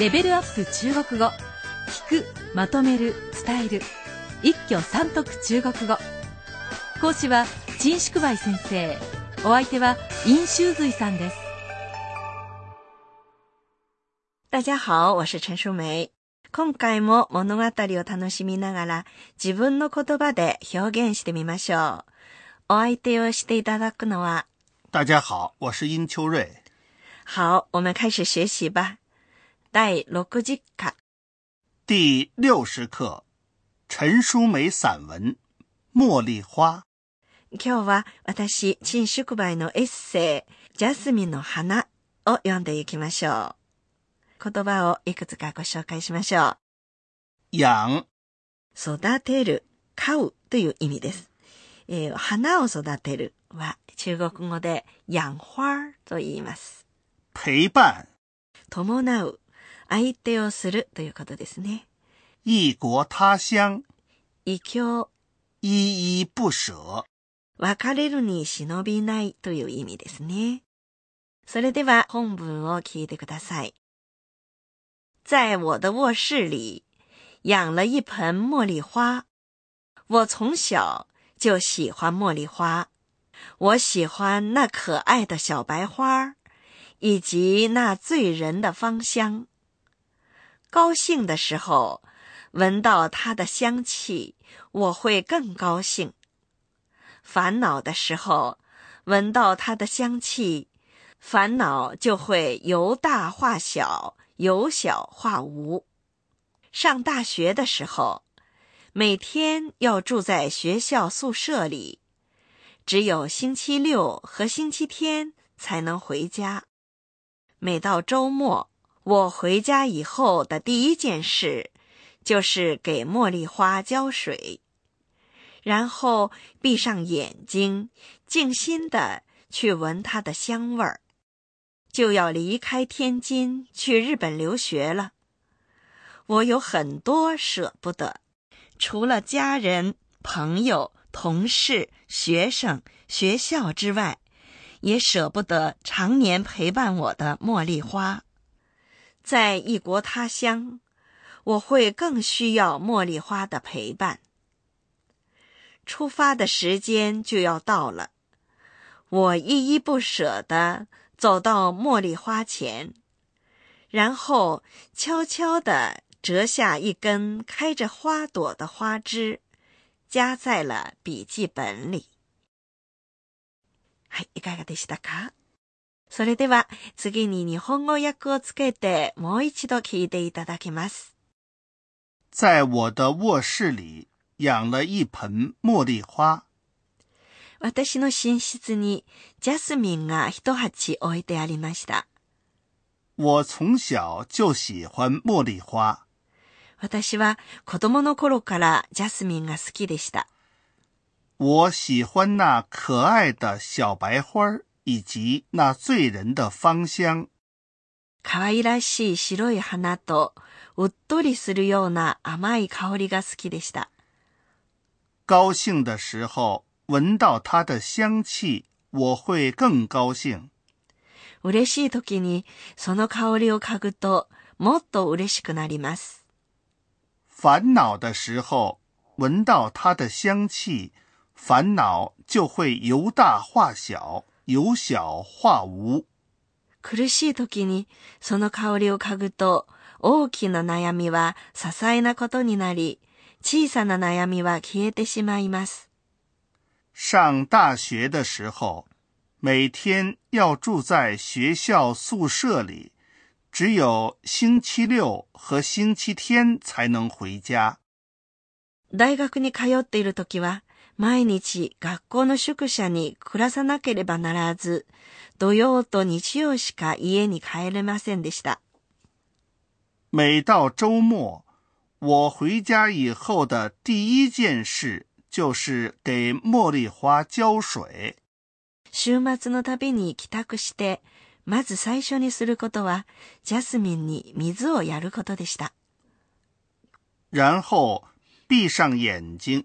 レベルアップ中国語聞くまとめる伝える一挙三得中国語講師は陳淑梅先生お相手は尹修瑞さんです大家好我是陳淑梅今回も物語を楽しみながら自分の言葉で表現してみましょう。お相手をしていただくのは大家好，我是殷秋瑞。好，我们开始学习吧。第六十課第六十課，陳淑梅散文《茉莉花》。今日は私、陳淑梅のエッセイ、ジャスミンの花を読んでいきましょう。言葉をいくつかご紹介しましょう。養、育てる、飼うという意味です。えー花を育てるは中国語で養花と言います。陪伴、伴う、相手をするということですね。異國他鄉，異教、依依不捨。別れるに忍びないという意味ですね。それでは本文を聞いてください。在我的卧室里养了一盆茉莉花。我从小就喜欢茉莉花，我喜欢那可爱的小白花，以及那醉人的芳香。 高兴的时候，闻到它的香气，我会更高兴。烦恼的时候，闻到它的香气，烦恼就会由大化小，由小化无。上大学的时候，每天要住在学校宿舍里，只有星期六和星期天才能回家。每到周末，我回家以后的第一件事就是给茉莉花浇水。然后闭上眼睛，静心的去闻它的香味儿。就要离开天津去日本留学了，我有很多舍不得，除了家人、朋友、同事、学生、学校之外，也舍不得常年陪伴我的茉莉花。在异国他乡，我会更需要茉莉花的陪伴。出发的时间就要到了，我依依不舍地走到茉莉花前，然后悄悄地折下一根开着花朵的花枝，夹在了笔記本里。はい、いかがでしたか それでは次に日本語訳をつけてもう一度聞いていただきます。在我的卧室里養了一盆茉莉花。私の寝室にジャスミンが一鉢置いてありました。我從小就喜歡茉莉花。私は子供の頃からジャスミンが好きでした。我喜歡那可愛的小白花以及那醉人的芳香。可愛らしい白い花とうっとりするような甘い香りが好きでした。高興的時候，聞到它的香氣，我會更高興。嬉しい時にその香りを嗅ぐともっと嬉しくなります。煩惱的時候，聞到它的香氣，煩惱就會由大化小， 由小化無。苦しい時にその香りを嗅ぐと大きな悩みは些細なことになり、小さな悩みは消えてしまいます。上大學的時候，每天要住在學校宿舍裡，只有星期六和星期天才能回家。大学に通っている時は、 毎日学校の宿舎に暮らさなければならず、土曜と日曜しか家に帰れませんでした。每到周末，我回家以後的第一件事就是給茉莉花澆水。週末の旅に帰宅して、まず最初にすることは、ジャスミンに水をやることでした。然後閉上眼睛，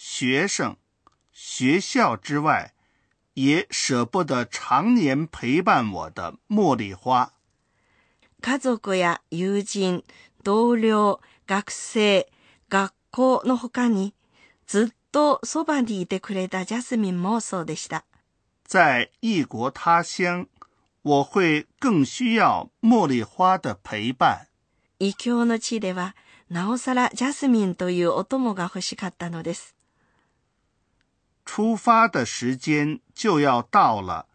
学生、学校之外，也舍不得常年陪伴我的茉莉花。家族や友人、同僚、学生、学校の他に、ずっとそばにいてくれたジャスミンもそうでした。在異国他乡，我会更需要茉莉花的陪伴。異教の地では、なおさらジャスミンというお供が欲しかったのです。 出发的时间就要到了，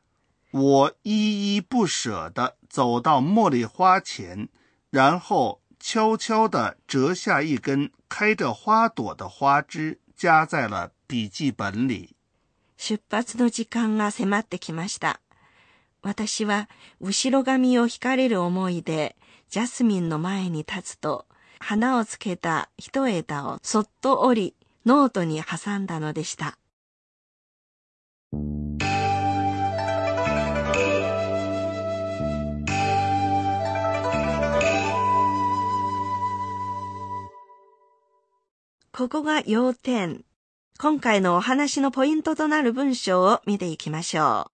我依依不舍的走到茉莉花前，然后悄悄地折下一根开着花朵的花枝，夹在了笔记本里。出発の時間が迫ってきました。私は後ろ髪を引かれる思いで、ジャスミンの前に立つと、花をつけた一枝をそっと折り、ノートに挟んだのでした。 ここが要点。今回のお話のポイントとなる文章を見ていきましょ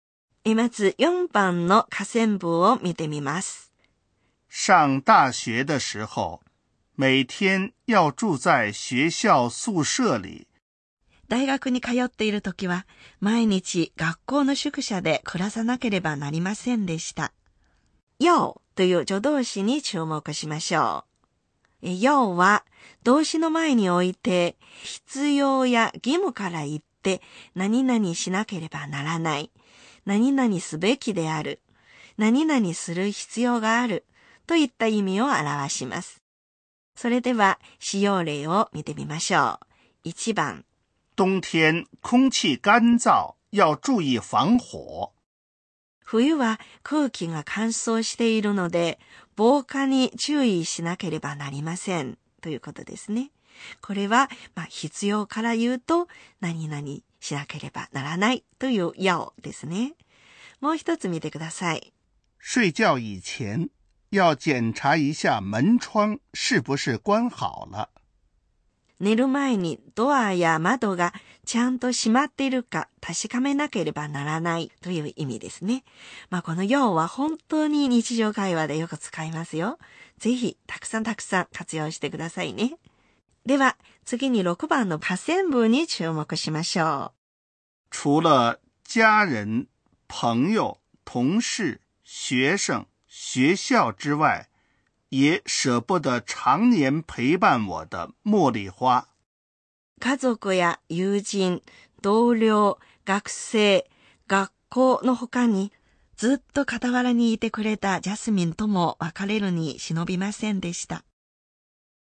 う。まず4番の下線部を見てみます。上大学的时候，每天要住在学校宿舍里。大学に通っている時は、毎日学校の宿舎で暮らさなければなりませんでした。要という助動詞に注目しましょう。要は動詞の前において必要や義務から言って何々しなければならない、何々すべきである、何々する必要があるといった意味を表します。それでは使用例を見てみましょう。1番。冬天空气干燥，要注意防火。冬は空気が乾燥しているので、防火に注意しなければなりません。ということですね。これは、まあ、必要から言うと、何々しなければならないという要ですね。もう一つ見てください。睡觉以前要检查一下门窗是不是关好了。寝る前にドアや窓がちゃんと閉まっているか確かめなければならないという意味ですね。まあこの要は本当に日常会話でよく使いますよ。ぜひたくさんたくさん活用してくださいね。では次に6番のパセン部に注目しましょう。除了家人、朋友、同事、学生、学校之外、也舍不得常年陪伴我的茉莉花。家族や友人、同僚、学生、学校の他に、ずっと傍らにいてくれたジャスミンとも別れるに忍びませんでした。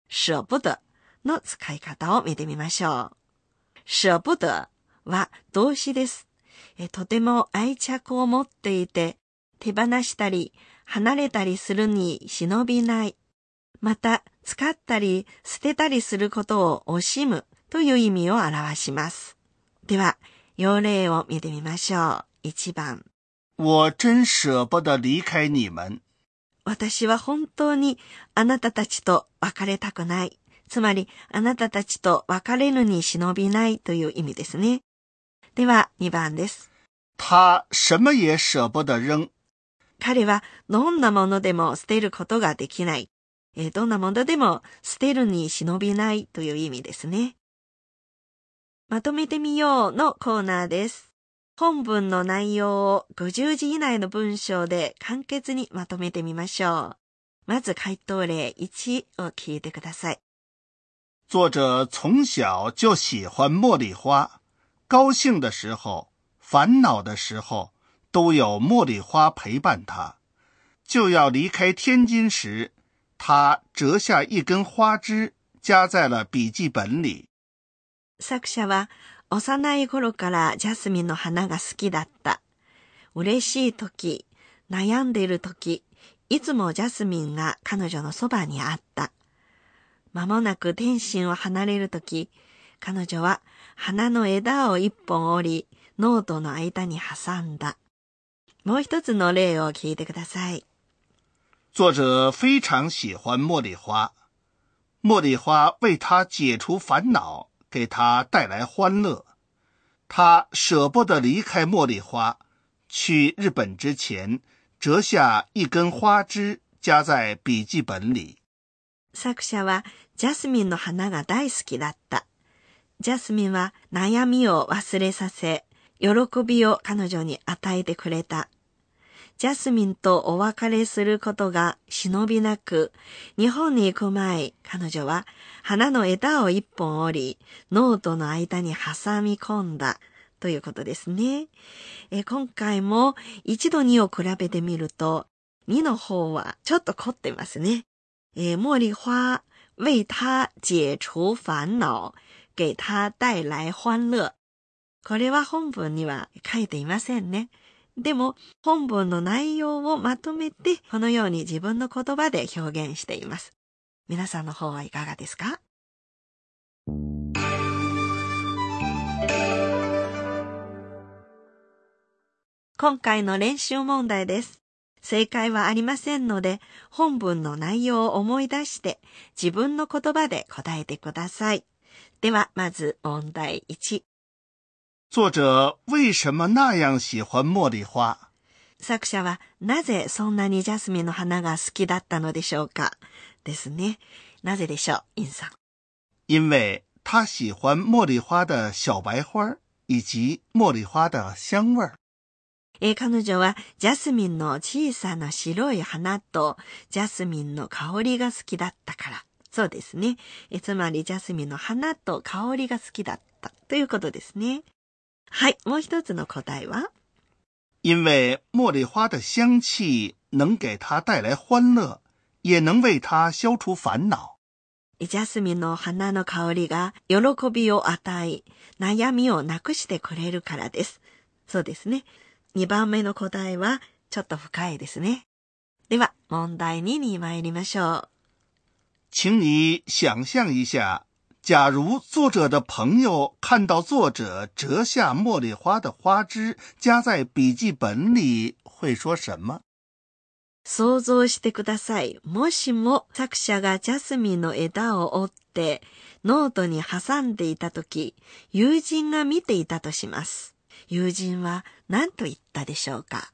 捨不得の使い方を見てみましょう。捨不得は動詞です。とても愛着を持っていて、手放したり離れたりするに忍びない。また、使ったり捨てたりすることを惜しむという意味を表します。では、要例を見てみましょう。1番。私は本当にあなたたちと別れたくない。つまり、あなたたちと別れるに忍びないという意味ですね。では、2番です。他什么也舍不得扔。彼はどんなものでも捨てることができない。えどんなものでも捨てるに忍びないという意味ですね。まとめてみようのコーナーです。本文の内容を50字以内の文章で簡潔にまとめてみましょう。まず回答例1を聞いてください。作者从小就喜欢茉莉花，高兴的时候、烦恼的时候。都有茉莉花陪伴他，就要离开天津时，他折下一根花枝，夹在了笔记本里。作者は幼い頃からジャスミンの花が好きだった。嬉しい時、悩んでいる時、いつもジャスミンが彼女のそばにあった。間もなく天心を離れるとき、彼女は花の枝を一本折り、ノートの間に挟んだ。もう一つの例を聞いてください。作者非常喜欢茉莉花，茉莉花为他解除烦恼，给他带来欢乐。他舍不得离开茉莉花，去日本之前折下一根花枝，夹在笔记本里。作者はジャスミンの花が大好きだった。ジャスミンは悩みを忘れさせ、喜びを彼女に与えてくれた。ジャスミンとお別れすることが忍びなく、日本に行く前、彼女は花の枝を一本折り、ノートの間に挟み込んだということですね。え今回も1と2を比べてみると、2の方はちょっと凝ってますね。えー、茉莉花为他解除烦恼、给他带来欢乐。これは本文には書いていませんね。でも本文の内容をまとめてこのように自分の言葉で表現しています。皆さんの方はいかがですか？今回の練習問題です。正解はありませんので、本文の内容を思い出して自分の言葉で答えてください。では、まず問題1。作者为什么那样喜欢茉莉花？作者はなぜそんなにジャスミンの花が好きだったのでしょうか？ですね。なぜでしょう、インさん。因为他喜欢茉莉花的小白花以及茉莉花的香味。え彼女はジャスミンの小さな白い花とジャスミンの香りが好きだったから。そうですね。えつまりジャスミンの花と香りが好きだったということですね。はい、もう一つの答えは？因为茉莉花的香气能给他带来欢乐，也能为他消除烦恼。ジャスミンの花の香りが喜びを与え、悩みをなくしてくれるからです。そうですね。2番目の答えはちょっと深いですね。では、問題2に参りましょう。请你想象一下。假如作者的朋友看到作者折下茉莉花的花枝夹在笔记本里，会说什么？想像してください。もしも作者がジャスミンの枝を折ってノートに挟んでいたとき、友人が見ていたとします。友人は何と言ったでしょうか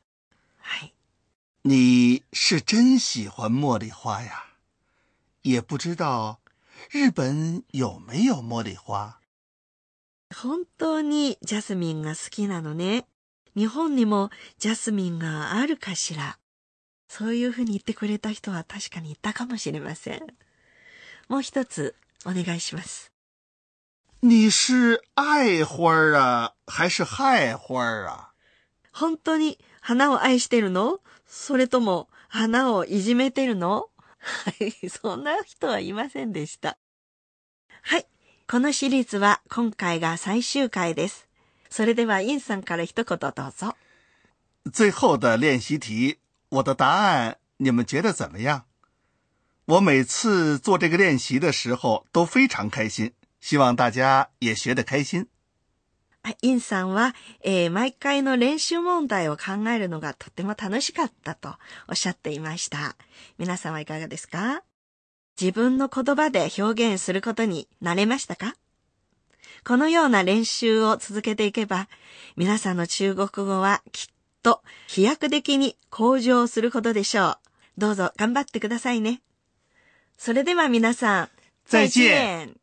はい。你是真喜欢茉莉花呀，也不知道。 日本有没有茉莉花？本当にジャスミンが好きなのね。日本にもジャスミンがあるかしら。そういうふうに言ってくれた人は確かにいたかもしれません。もう一つお願いします。你是愛花啊、还是害花啊？本当に花を愛してるの？それとも花をいじめてるの？はい、そんな人はいませんでした。はい、このシリーズは今回が最終回です。それでは、インさんから一言どうぞ。最後的練習題，我的答案你们覺得怎麼樣？我每次做這個練習的時候都非常開心，希望大家也學得開心。インさんは、えー、毎回の練習問題を考えるのがとっても楽しかったとおっしゃっていました。皆さんはいかがですか？自分の言葉で表現することに慣れましたか？このような練習を続けていけば、皆さんの中国語はきっと飛躍的に向上することでしょう。どうぞ頑張ってくださいね。それでは皆さん、再见。